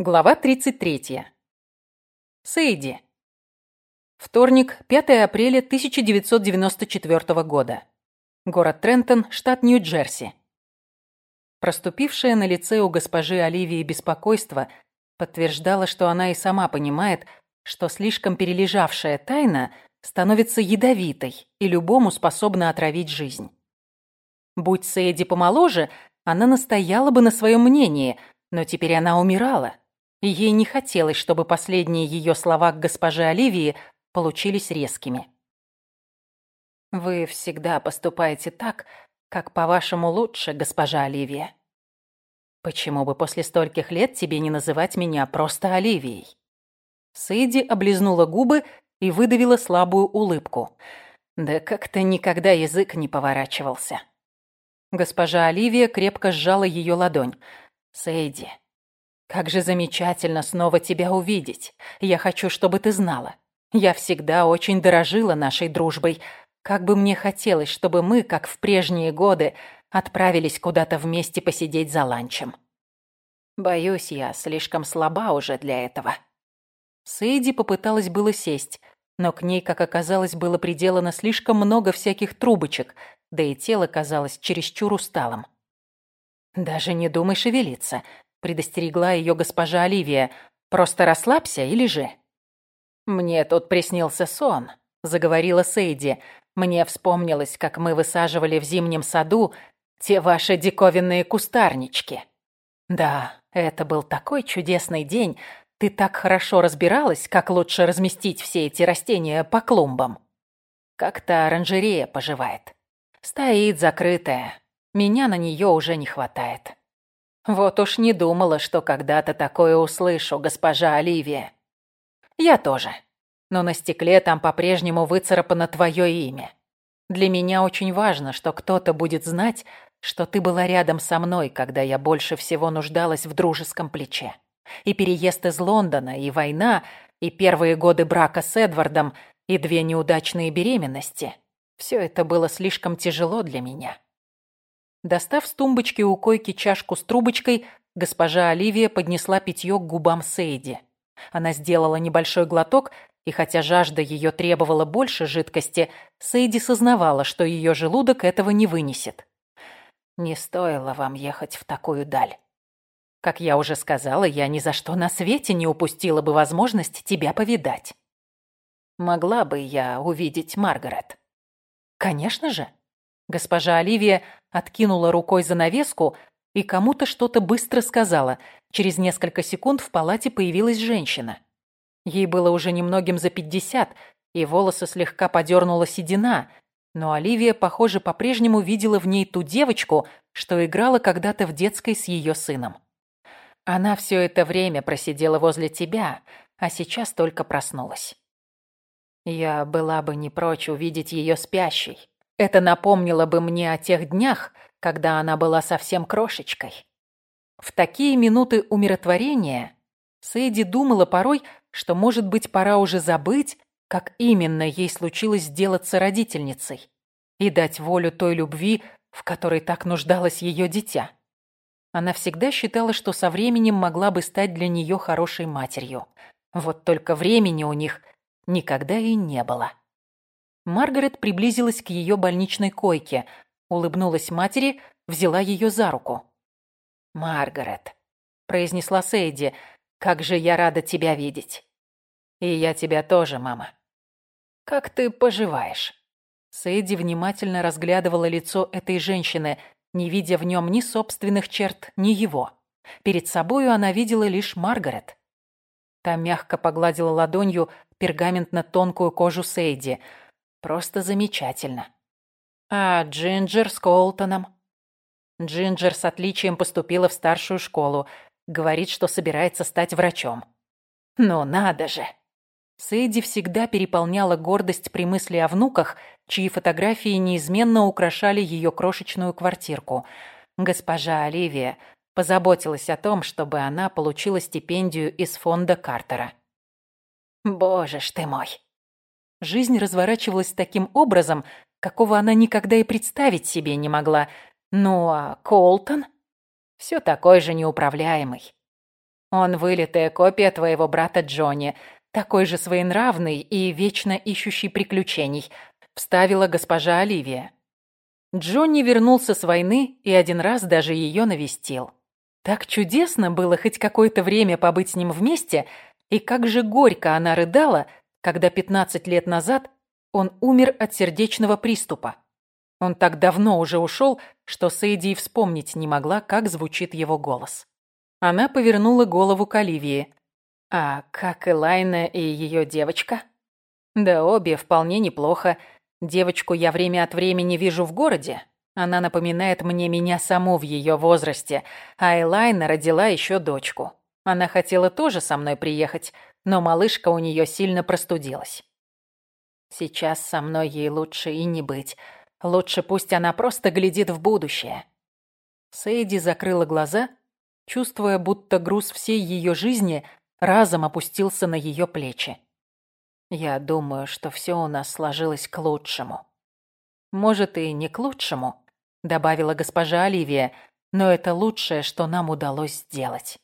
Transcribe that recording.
Глава 33. Сейди. Вторник, 5 апреля 1994 года. Город Трентон, штат Нью-Джерси. Проступившее на лице у госпожи Оливии беспокойство подтверждало, что она и сама понимает, что слишком перележавшая тайна становится ядовитой и любому способна отравить жизнь. Будь Сейди помоложе, она настояла бы на своем мнении, но теперь она умирала ей не хотелось, чтобы последние ее слова к госпоже Оливии получились резкими. «Вы всегда поступаете так, как, по-вашему, лучше, госпожа Оливия. Почему бы после стольких лет тебе не называть меня просто Оливией?» Сэйди облизнула губы и выдавила слабую улыбку. Да как-то никогда язык не поворачивался. Госпожа Оливия крепко сжала ее ладонь. «Сэйди, как же замечательно снова тебя увидеть. Я хочу, чтобы ты знала. Я всегда очень дорожила нашей дружбой. Как бы мне хотелось, чтобы мы, как в прежние годы, отправились куда-то вместе посидеть за ланчем. Боюсь, я слишком слаба уже для этого. Сейди попыталась было сесть, но к ней, как оказалось, было приделано слишком много всяких трубочек, да и тело казалось чересчур усталым. «Даже не думай шевелиться предостерегла ее госпожа Оливия. «Просто расслабься и лежи». «Мне тут приснился сон», — заговорила Сейди. «Мне вспомнилось, как мы высаживали в зимнем саду те ваши диковинные кустарнички. Да, это был такой чудесный день. Ты так хорошо разбиралась, как лучше разместить все эти растения по клумбам. Как-то оранжерея поживает. Стоит закрытая. Меня на нее уже не хватает. Вот уж не думала, что когда-то такое услышу, госпожа Оливия. Я тоже. Но на стекле там по-прежнему выцарапано твое имя. Для меня очень важно, что кто-то будет знать, что ты была рядом со мной, когда я больше всего нуждалась в дружеском плече. И переезд из Лондона, и война, и первые годы брака с Эдвардом, и две неудачные беременности. Все это было слишком тяжело для меня. Достав с тумбочки у койки чашку с трубочкой, госпожа Оливия поднесла питье к губам Сейди. Она сделала небольшой глоток, и хотя жажда ее требовала больше жидкости, Сейди сознавала, что ее желудок этого не вынесет. «Не стоило вам ехать в такую даль. Как я уже сказала, я ни за что на свете не упустила бы возможность тебя повидать. Могла бы я увидеть Маргарет?» «Конечно же», Госпожа Оливия откинула рукой занавеску и кому-то что-то быстро сказала. Через несколько секунд в палате появилась женщина. Ей было уже немногим за пятьдесят, и волосы слегка подернула седина, но Оливия, похоже, по-прежнему видела в ней ту девочку, что играла когда-то в детской с ее сыном. Она все это время просидела возле тебя, а сейчас только проснулась. Я была бы не прочь увидеть ее спящей. Это напомнило бы мне о тех днях, когда она была совсем крошечкой. В такие минуты умиротворения Сэйди думала порой, что, может быть, пора уже забыть, как именно ей случилось сделаться родительницей и дать волю той любви, в которой так нуждалось ее дитя. Она всегда считала, что со временем могла бы стать для нее хорошей матерью. Вот только времени у них никогда и не было. Маргарет приблизилась к ее больничной койке, улыбнулась матери, взяла ее за руку. «Маргарет», — произнесла Сейди, — «как же я рада тебя видеть». «И я тебя тоже, мама». «Как ты поживаешь?» Сейди внимательно разглядывала лицо этой женщины, не видя в нем ни собственных черт, ни его. Перед собою она видела лишь Маргарет. Та мягко погладила ладонью пергаментно-тонкую кожу Сейди — Просто замечательно. А Джинджер с Колтоном? Джинджер с отличием поступила в старшую школу. Говорит, что собирается стать врачом. Ну надо же. Сэйди всегда переполняла гордость при мысли о внуках, чьи фотографии неизменно украшали ее крошечную квартирку. Госпожа Оливия позаботилась о том, чтобы она получила стипендию из фонда Картера. «Боже ж ты мой!» Жизнь разворачивалась таким образом, какого она никогда и представить себе не могла. Ну а Колтон? Все такой же неуправляемый. Он вылитая копия твоего брата Джонни, такой же своенравный и вечно ищущий приключений», — вставила госпожа Оливия. Джонни вернулся с войны и один раз даже ее навестил. Так чудесно было хоть какое-то время побыть с ним вместе, и как же горько она рыдала, когда 15 лет назад он умер от сердечного приступа. Он так давно уже ушел, что Сейди вспомнить не могла, как звучит его голос. Она повернула голову к Оливии. «А как Элайна и ее девочка?» «Да обе вполне неплохо. Девочку я время от времени вижу в городе. Она напоминает мне меня саму в ее возрасте, а Элайна родила еще дочку. Она хотела тоже со мной приехать, но малышка у нее сильно простудилась. Сейчас со мной ей лучше и не быть. Лучше пусть она просто глядит в будущее. Сейди закрыла глаза, чувствуя, будто груз всей ее жизни разом опустился на ее плечи. Я думаю, что все у нас сложилось к лучшему. Может, и не к лучшему, добавила госпожа Оливия, но это лучшее, что нам удалось сделать.